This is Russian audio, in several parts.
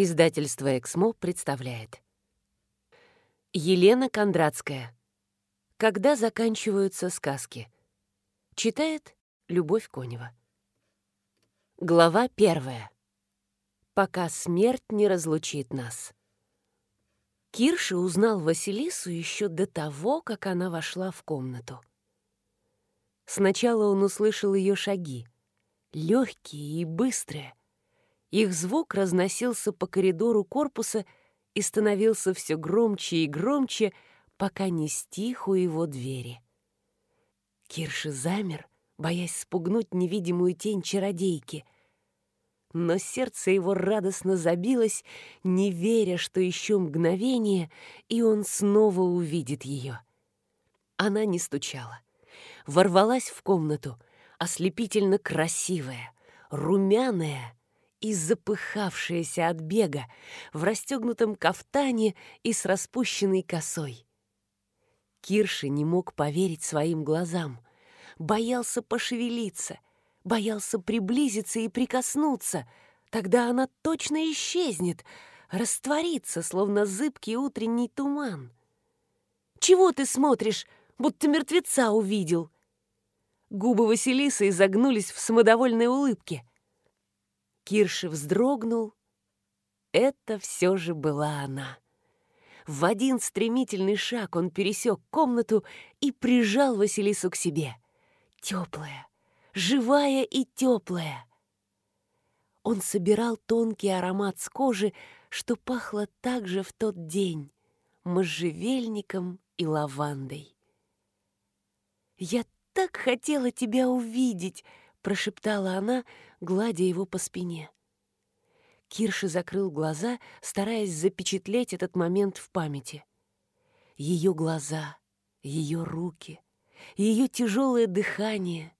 Издательство «Эксмо» представляет. Елена Кондратская. Когда заканчиваются сказки. Читает Любовь Конева. Глава первая. Пока смерть не разлучит нас. Кирша узнал Василису еще до того, как она вошла в комнату. Сначала он услышал ее шаги, легкие и быстрые, их звук разносился по коридору корпуса и становился все громче и громче, пока не стих у его двери. Кирши замер, боясь спугнуть невидимую тень чародейки. Но сердце его радостно забилось, не веря, что еще мгновение, и он снова увидит ее. Она не стучала. Ворвалась в комнату, ослепительно красивая, румяная, и запыхавшаяся от бега, в расстегнутом кафтане и с распущенной косой. Кирши не мог поверить своим глазам, боялся пошевелиться, боялся приблизиться и прикоснуться, тогда она точно исчезнет, растворится, словно зыбкий утренний туман. «Чего ты смотришь, будто мертвеца увидел?» Губы Василисы изогнулись в самодовольной улыбке. Кирши вздрогнул. Это все же была она. В один стремительный шаг он пересек комнату и прижал Василису к себе. Теплая, живая и теплая. Он собирал тонкий аромат с кожи, что пахло также в тот день можжевельником и лавандой. «Я так хотела тебя увидеть!» — прошептала она, гладя его по спине. Кирши закрыл глаза, стараясь запечатлеть этот момент в памяти. Ее глаза, ее руки, ее тяжелое дыхание.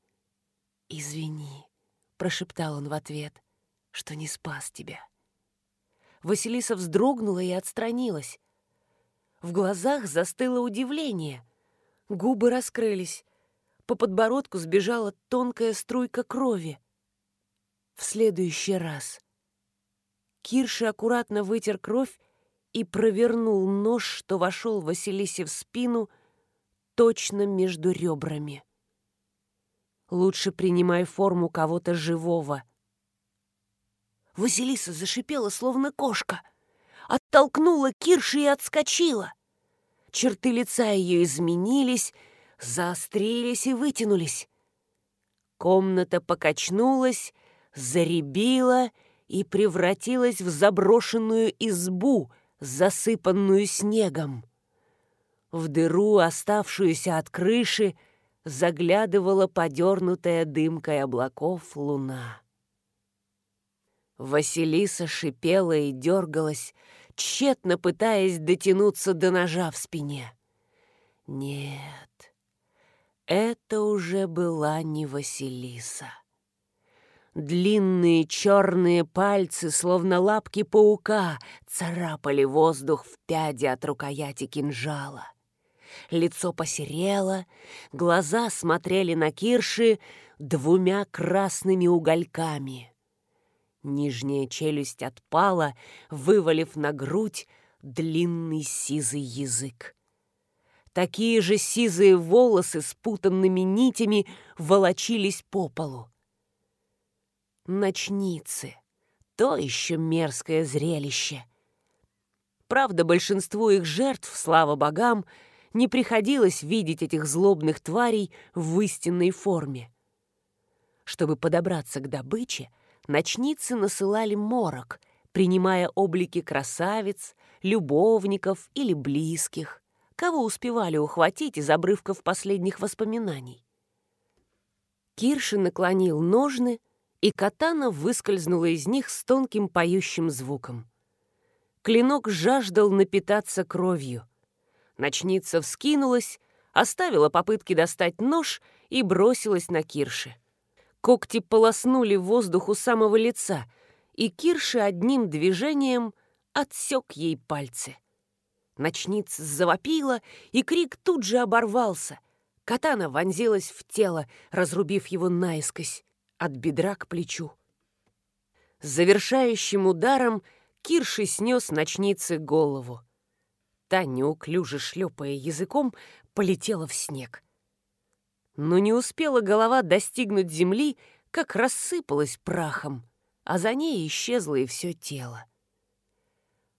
«Извини», — прошептал он в ответ, — «что не спас тебя». Василиса вздрогнула и отстранилась. В глазах застыло удивление. Губы раскрылись. По подбородку сбежала тонкая струйка крови. В следующий раз. Кирши аккуратно вытер кровь и провернул нож, что вошел Василисе в спину, точно между ребрами. Лучше принимай форму кого-то живого. Василиса зашипела, словно кошка. Оттолкнула Кирши и отскочила. Черты лица ее изменились, заострились и вытянулись. Комната покачнулась, заребила и превратилась в заброшенную избу, засыпанную снегом. В дыру, оставшуюся от крыши, заглядывала подернутая дымкой облаков луна. Василиса шипела и дергалась, тщетно пытаясь дотянуться до ножа в спине. Нет, это уже была не Василиса. Длинные черные пальцы, словно лапки паука, царапали воздух в пяди от рукояти кинжала. Лицо посерело, глаза смотрели на Кирши двумя красными угольками. Нижняя челюсть отпала, вывалив на грудь длинный сизый язык. Такие же сизые волосы с путанными нитями волочились по полу. Ночницы. То еще мерзкое зрелище. Правда, большинству их жертв, слава богам, не приходилось видеть этих злобных тварей в истинной форме. Чтобы подобраться к добыче, ночницы насылали морок, принимая облики красавиц, любовников или близких кого успевали ухватить из обрывков последних воспоминаний. Кирши наклонил ножны, и катана выскользнула из них с тонким поющим звуком. Клинок жаждал напитаться кровью. Ночница вскинулась, оставила попытки достать нож и бросилась на Кирши. Когти полоснули воздух у самого лица, и Кирши одним движением отсек ей пальцы. Ночница завопила, и крик тут же оборвался. Катана вонзилась в тело, разрубив его наискось, от бедра к плечу. Завершающим ударом Кирши снес ночнице голову. Та, неуклюже шлепая языком, полетела в снег. Но не успела голова достигнуть земли, как рассыпалась прахом, а за ней исчезло и все тело.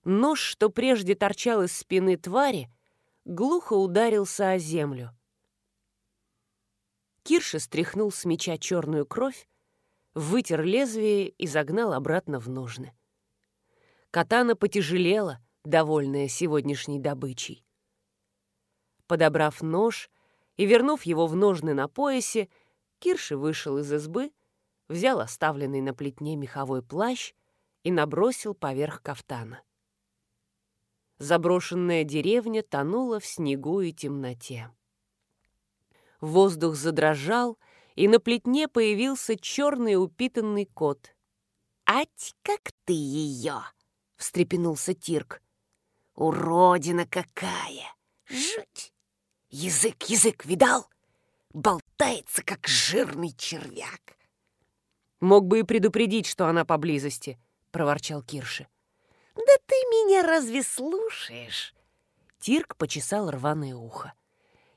Нож, что прежде торчал из спины твари, глухо ударился о землю. Кирша стряхнул с меча черную кровь, вытер лезвие и загнал обратно в ножны. Катана потяжелела, довольная сегодняшней добычей. Подобрав нож и вернув его в ножны на поясе, Кирши вышел из избы, взял оставленный на плетне меховой плащ и набросил поверх кафтана. Заброшенная деревня тонула в снегу и темноте. Воздух задрожал, и на плетне появился черный упитанный кот. «Ать, как ты ее!» — встрепенулся Тирк. «Уродина какая! Жуть! Язык, язык, видал? Болтается, как жирный червяк!» «Мог бы и предупредить, что она поблизости», — проворчал Кирши. «Да ты меня разве слушаешь?» Тирк почесал рваное ухо.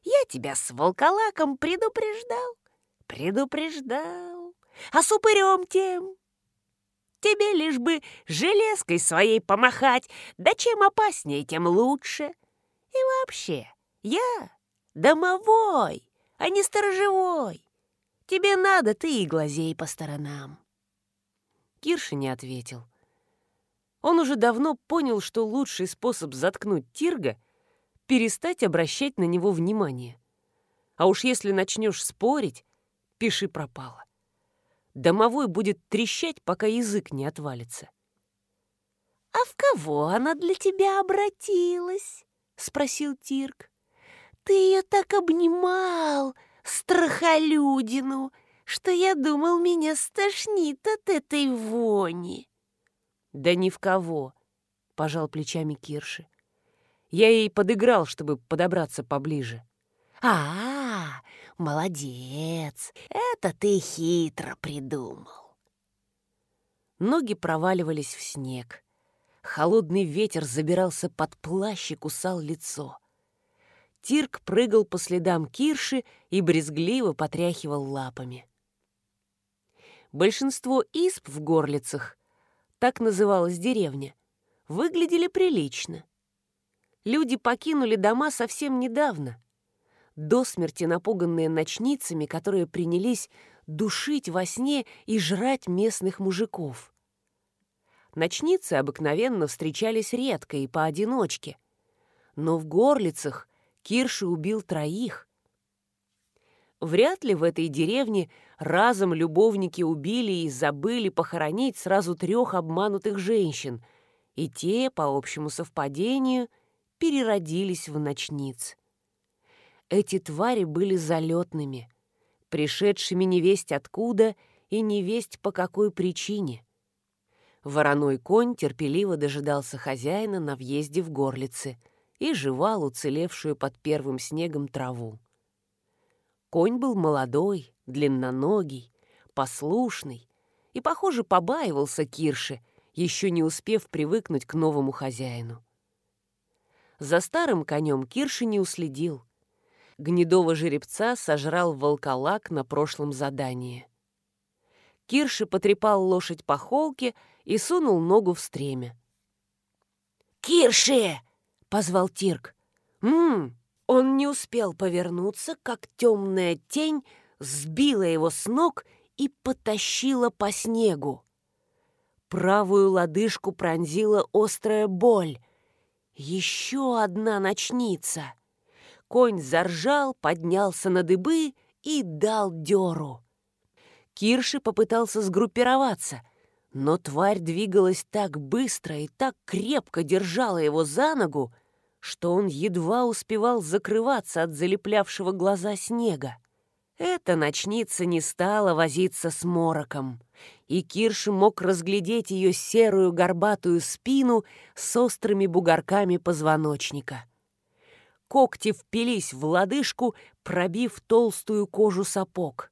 Я тебя с волколаком предупреждал, предупреждал. А с упырем тем. Тебе лишь бы железкой своей помахать, да чем опаснее, тем лучше. И вообще, я домовой, а не сторожевой. Тебе надо, ты и глазей по сторонам. Кирша не ответил. Он уже давно понял, что лучший способ заткнуть Тирга — перестать обращать на него внимание. А уж если начнешь спорить, пиши пропало. Домовой будет трещать, пока язык не отвалится. «А в кого она для тебя обратилась?» — спросил Тирк. «Ты ее так обнимал, страхолюдину, что я думал, меня стошнит от этой вони». «Да ни в кого», — пожал плечами Кирши. Я ей подыграл, чтобы подобраться поближе. А, -а, молодец! Это ты хитро придумал. Ноги проваливались в снег. Холодный ветер забирался под плащ и кусал лицо. Тирк прыгал по следам Кирши и брезгливо потряхивал лапами. Большинство исп в горлицах, так называлась деревня, выглядели прилично люди покинули дома совсем недавно. До смерти напуганные ночницами, которые принялись душить во сне и жрать местных мужиков. Ночницы обыкновенно встречались редко и поодиночке. Но в горлицах Кирши убил троих. Вряд ли в этой деревне разом любовники убили и забыли похоронить сразу трех обманутых женщин, и те, по общему совпадению, — переродились в ночниц. Эти твари были залетными, пришедшими невесть откуда и невесть по какой причине. Вороной конь терпеливо дожидался хозяина на въезде в горлицы и жевал уцелевшую под первым снегом траву. Конь был молодой, длинноногий, послушный и, похоже, побаивался Кирши, еще не успев привыкнуть к новому хозяину. За старым конем Кирши не уследил. Гнедого жеребца сожрал волколак на прошлом задании. Кирши потрепал лошадь по холке и сунул ногу в стремя. «Кирши!» — позвал Тирк. «Ммм!» Он не успел повернуться, как темная тень сбила его с ног и потащила по снегу. Правую лодыжку пронзила острая боль — еще одна ночница. Конь заржал, поднялся на дыбы и дал дёру. Кирши попытался сгруппироваться, но тварь двигалась так быстро и так крепко держала его за ногу, что он едва успевал закрываться от залеплявшего глаза снега. Эта ночница не стала возиться с мороком и Кирш мог разглядеть ее серую горбатую спину с острыми бугорками позвоночника. Когти впились в лодыжку, пробив толстую кожу сапог.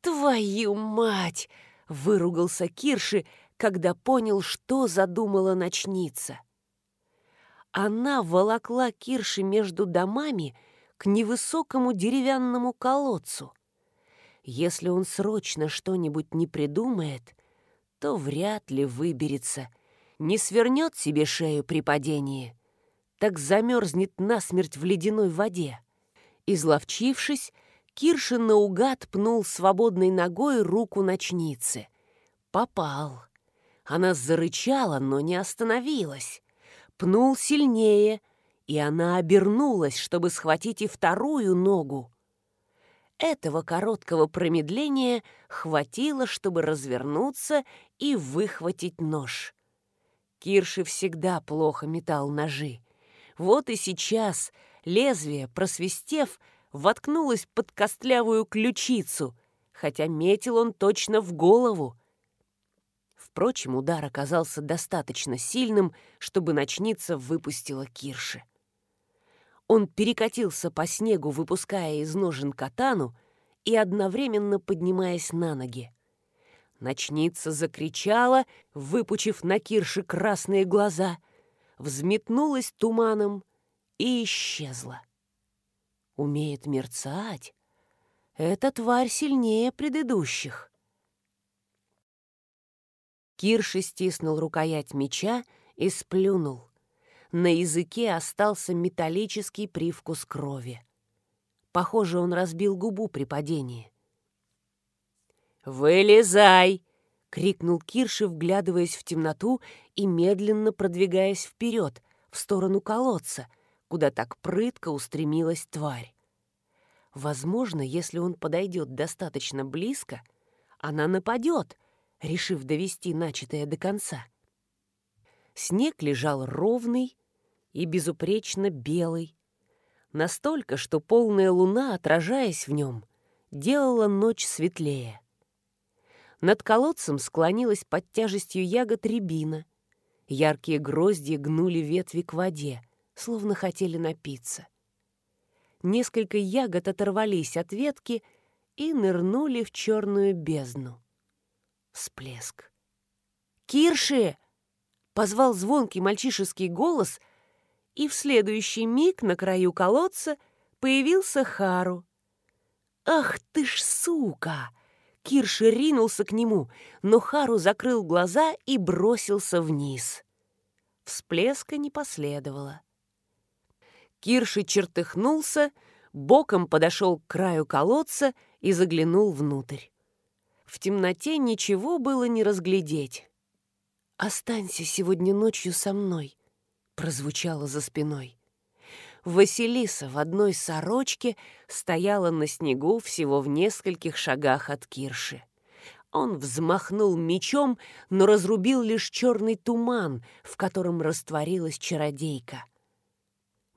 «Твою мать!» — выругался Кирши, когда понял, что задумала ночница. Она волокла Кирши между домами к невысокому деревянному колодцу. Если он срочно что-нибудь не придумает, то вряд ли выберется, не свернет себе шею при падении, так замерзнет насмерть в ледяной воде. Изловчившись, Киршин наугад пнул свободной ногой руку ночницы. Попал. Она зарычала, но не остановилась. Пнул сильнее, и она обернулась, чтобы схватить и вторую ногу. Этого короткого промедления хватило, чтобы развернуться и выхватить нож. Кирши всегда плохо метал ножи. Вот и сейчас лезвие, просвистев, воткнулось под костлявую ключицу, хотя метил он точно в голову. Впрочем, удар оказался достаточно сильным, чтобы ночница выпустила Кирши. Он перекатился по снегу, выпуская из ножен катану и одновременно поднимаясь на ноги. Ночница закричала, выпучив на Кирши красные глаза, взметнулась туманом и исчезла. Умеет мерцать. Эта тварь сильнее предыдущих. Кирши стиснул рукоять меча и сплюнул. На языке остался металлический привкус крови. Похоже, он разбил губу при падении. «Вылезай!» — крикнул Кирши, вглядываясь в темноту и медленно продвигаясь вперед, в сторону колодца, куда так прытко устремилась тварь. Возможно, если он подойдет достаточно близко, она нападет, решив довести начатое до конца. Снег лежал ровный и безупречно белый, настолько, что полная луна, отражаясь в нем, делала ночь светлее. Над колодцем склонилась под тяжестью ягод рябина. Яркие грозди гнули ветви к воде, словно хотели напиться. Несколько ягод оторвались от ветки и нырнули в черную бездну. Всплеск. «Кирши!» позвал звонкий мальчишеский голос, и в следующий миг на краю колодца появился Хару. «Ах ты ж сука!» Кирши ринулся к нему, но Хару закрыл глаза и бросился вниз. Всплеска не последовало. Кирши чертыхнулся, боком подошел к краю колодца и заглянул внутрь. В темноте ничего было не разглядеть. «Останься сегодня ночью со мной», — прозвучало за спиной. Василиса в одной сорочке стояла на снегу всего в нескольких шагах от Кирши. Он взмахнул мечом, но разрубил лишь черный туман, в котором растворилась чародейка.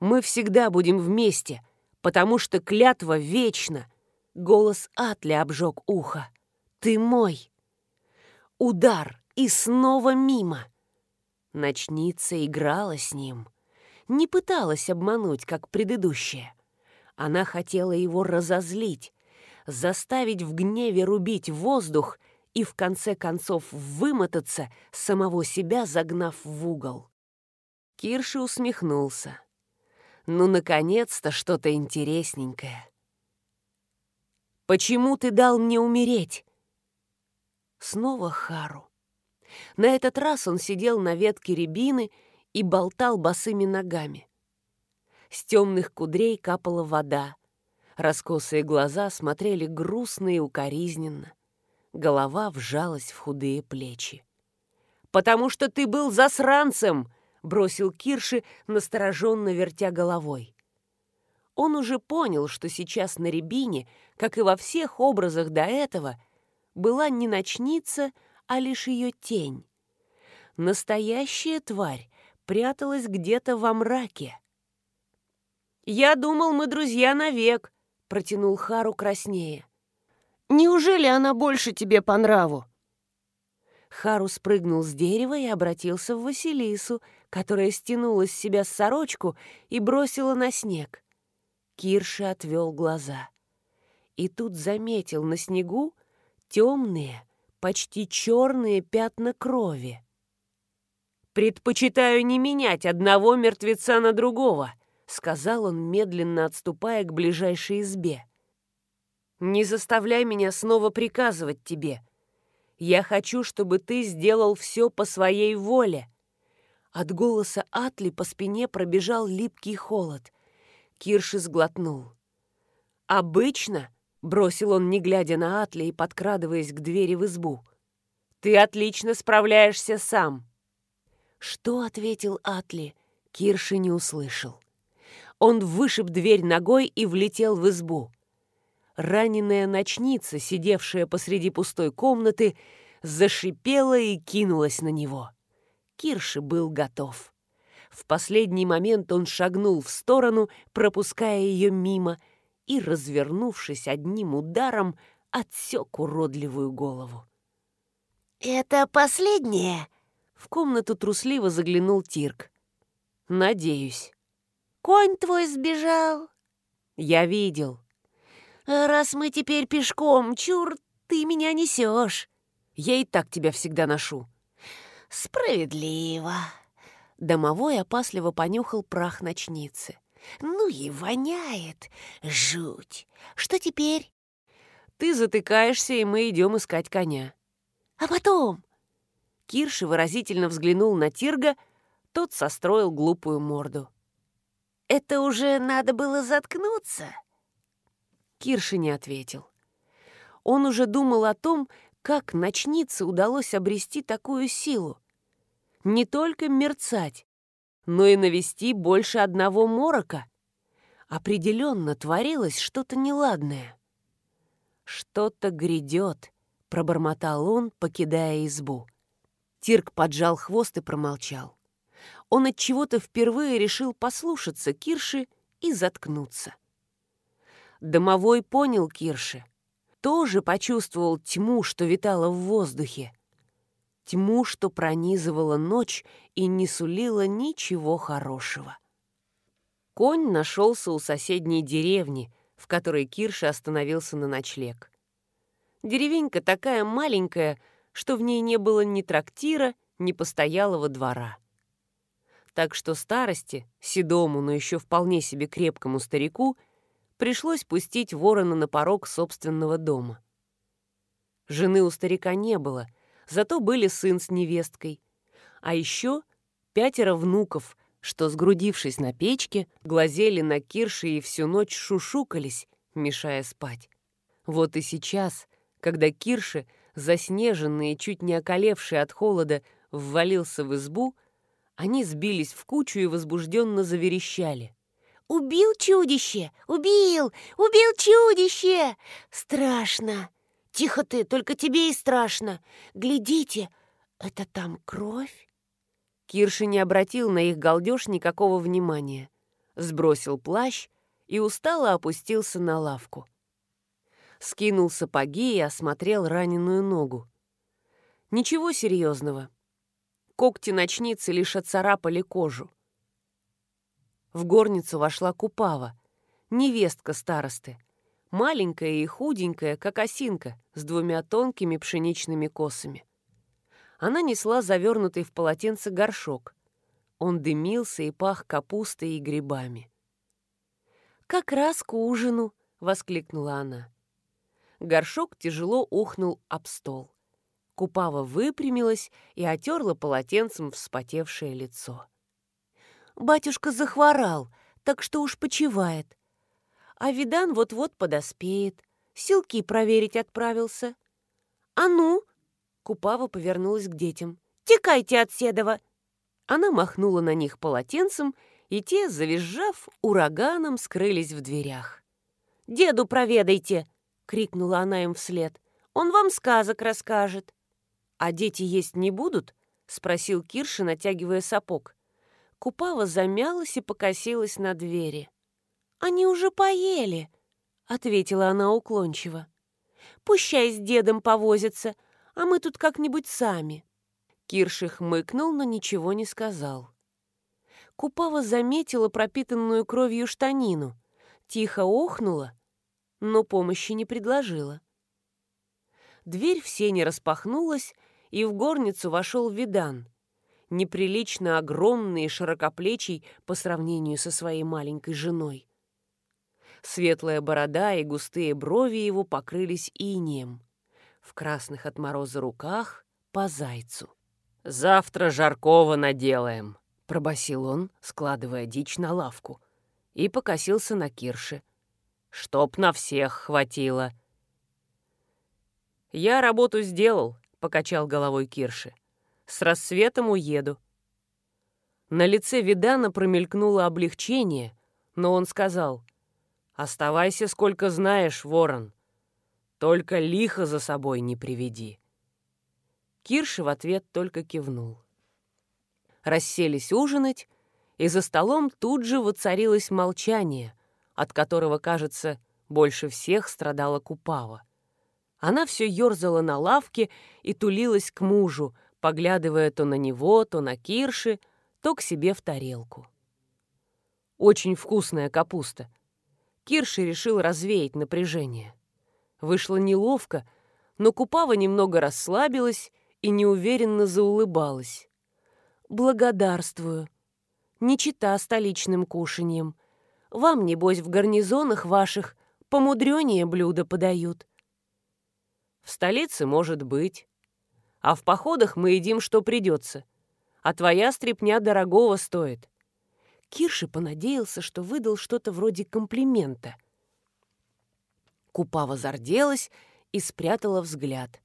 «Мы всегда будем вместе, потому что клятва вечна!» Голос Атли обжег ухо. «Ты мой!» Удар, и снова мимо. Ночница играла с ним. Не пыталась обмануть, как предыдущая. Она хотела его разозлить, заставить в гневе рубить воздух и в конце концов вымотаться, самого себя загнав в угол. Кирши усмехнулся. «Ну, наконец-то что-то интересненькое». «Почему ты дал мне умереть?» Снова Хару. На этот раз он сидел на ветке рябины и болтал босыми ногами. С темных кудрей капала вода. Раскосые глаза смотрели грустно и укоризненно. Голова вжалась в худые плечи. «Потому что ты был засранцем!» — бросил Кирши, настороженно вертя головой. Он уже понял, что сейчас на рябине, как и во всех образах до этого, была не ночница, а лишь ее тень. Настоящая тварь пряталась где-то во мраке. «Я думал, мы друзья навек», — протянул Хару краснее. «Неужели она больше тебе по нраву?» Хару спрыгнул с дерева и обратился в Василису, которая стянула с себя сорочку и бросила на снег. Кирши отвел глаза. И тут заметил на снегу темные, почти черные пятна крови. «Предпочитаю не менять одного мертвеца на другого», — сказал он, медленно отступая к ближайшей избе. «Не заставляй меня снова приказывать тебе. Я хочу, чтобы ты сделал все по своей воле». От голоса Атли по спине пробежал липкий холод. Кирши сглотнул. «Обычно», — бросил он, не глядя на Атли и подкрадываясь к двери в избу, — «ты отлично справляешься сам». Что ответил Атли, Кирши не услышал. Он вышиб дверь ногой и влетел в избу. Раненая ночница, сидевшая посреди пустой комнаты, зашипела и кинулась на него. Кирши был готов. В последний момент он шагнул в сторону, пропуская ее мимо, и, развернувшись одним ударом, отсек уродливую голову. «Это последнее?» В комнату трусливо заглянул Тирк. «Надеюсь». «Конь твой сбежал?» «Я видел». «Раз мы теперь пешком, чур, ты меня несешь». «Я и так тебя всегда ношу». «Справедливо». Домовой опасливо понюхал прах ночницы. «Ну и воняет. Жуть. Что теперь?» «Ты затыкаешься, и мы идем искать коня». «А потом?» Кирши выразительно взглянул на Тирга, тот состроил глупую морду. «Это уже надо было заткнуться?» Кирши не ответил. Он уже думал о том, как ночнице удалось обрести такую силу. Не только мерцать, но и навести больше одного морока. Определенно творилось что-то неладное. «Что-то грядет», — пробормотал он, покидая избу. Тирк поджал хвост и промолчал. Он от чего-то впервые решил послушаться Кирши и заткнуться. Домовой понял Кирши. Тоже почувствовал тьму, что витала в воздухе. Тьму, что пронизывала ночь и не сулила ничего хорошего. Конь нашелся у соседней деревни, в которой Кирша остановился на ночлег. Деревенька такая маленькая, что в ней не было ни трактира, ни постоялого двора. Так что старости, седому, но еще вполне себе крепкому старику, пришлось пустить ворона на порог собственного дома. Жены у старика не было, зато были сын с невесткой. А еще пятеро внуков, что, сгрудившись на печке, глазели на Кирши и всю ночь шушукались, мешая спать. Вот и сейчас, когда Кирши заснеженный и чуть не околевший от холода, ввалился в избу, они сбились в кучу и возбужденно заверещали. «Убил чудище! Убил! Убил чудище! Страшно! Тихо ты, только тебе и страшно! Глядите, это там кровь?» Кирши не обратил на их галдеж никакого внимания. Сбросил плащ и устало опустился на лавку скинул сапоги и осмотрел раненую ногу. Ничего серьезного. Когти ночницы лишь отцарапали кожу. В горницу вошла Купава, невестка старосты, маленькая и худенькая, как осинка, с двумя тонкими пшеничными косами. Она несла завернутый в полотенце горшок. Он дымился и пах капустой и грибами. «Как раз к ужину!» — воскликнула она. Горшок тяжело ухнул об стол. Купава выпрямилась и отерла полотенцем вспотевшее лицо. «Батюшка захворал, так что уж почивает. А Видан вот-вот подоспеет. Силки проверить отправился. А ну!» Купава повернулась к детям. «Текайте от Седова!» Она махнула на них полотенцем, и те, завизжав, ураганом скрылись в дверях. «Деду проведайте!» крикнула она им вслед. «Он вам сказок расскажет». «А дети есть не будут?» — спросил Кирша, натягивая сапог. Купава замялась и покосилась на двери. «Они уже поели», — ответила она уклончиво. «Пущай с дедом повозятся, а мы тут как-нибудь сами». Кирши хмыкнул, но ничего не сказал. Купава заметила пропитанную кровью штанину, тихо охнула но помощи не предложила. дверь в сене распахнулась, и в горницу вошел Видан, неприлично огромный и широкоплечий по сравнению со своей маленькой женой. Светлая борода и густые брови его покрылись инеем. В красных от мороза руках по зайцу. «Завтра жаркого наделаем», — пробасил он, складывая дичь на лавку, и покосился на Кирше. «Чтоб на всех хватило». «Я работу сделал», — покачал головой Кирши. «С рассветом уеду». На лице Видана промелькнуло облегчение, но он сказал, «Оставайся сколько знаешь, ворон, только лихо за собой не приведи». Кирши в ответ только кивнул. Расселись ужинать, и за столом тут же воцарилось молчание, от которого, кажется, больше всех страдала Купава. Она все ерзала на лавке и тулилась к мужу, поглядывая то на него, то на Кирши, то к себе в тарелку. Очень вкусная капуста. Кирши решил развеять напряжение. Вышло неловко, но Купава немного расслабилась и неуверенно заулыбалась. «Благодарствую. Не чита столичным кушаньем. Вам, небось, в гарнизонах ваших помудренее блюда подают. В столице может быть. А в походах мы едим, что придется. А твоя стряпня дорогого стоит. Кирши понадеялся, что выдал что-то вроде комплимента. Купава зарделась и спрятала взгляд.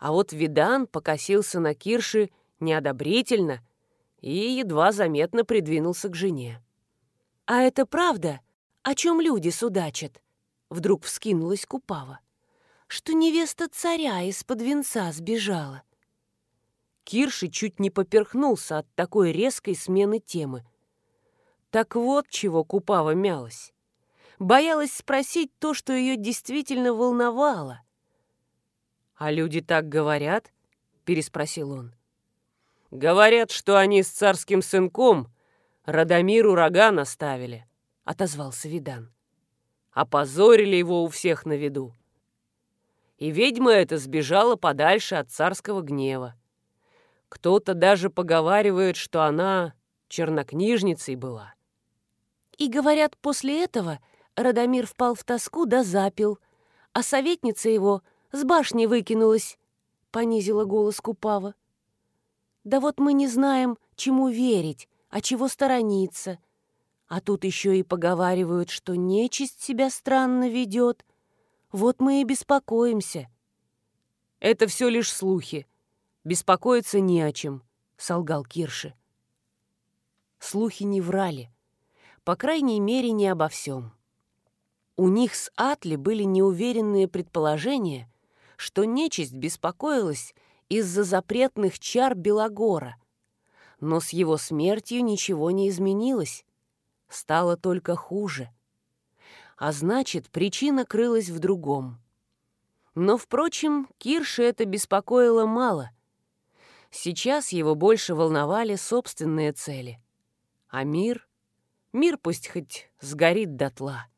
А вот Видан покосился на Кирши неодобрительно и едва заметно придвинулся к жене. «А это правда, о чем люди судачат?» Вдруг вскинулась Купава что невеста царя из-под венца сбежала. Кирши чуть не поперхнулся от такой резкой смены темы. Так вот чего Купава мялась. Боялась спросить то, что ее действительно волновало. «А люди так говорят?» — переспросил он. «Говорят, что они с царским сынком Радомиру рога наставили», — отозвался Видан. «Опозорили его у всех на виду и ведьма эта сбежала подальше от царского гнева. Кто-то даже поговаривает, что она чернокнижницей была. И говорят, после этого Радомир впал в тоску да запил, а советница его с башни выкинулась, — понизила голос Купава. Да вот мы не знаем, чему верить, а чего сторониться. А тут еще и поговаривают, что нечисть себя странно ведет — вот мы и беспокоимся». «Это все лишь слухи. Беспокоиться не о чем», — солгал Кирши. Слухи не врали. По крайней мере, не обо всем. У них с Атли были неуверенные предположения, что нечисть беспокоилась из-за запретных чар Белогора. Но с его смертью ничего не изменилось. Стало только хуже а значит, причина крылась в другом. Но, впрочем, Кирше это беспокоило мало. Сейчас его больше волновали собственные цели. А мир? Мир пусть хоть сгорит дотла.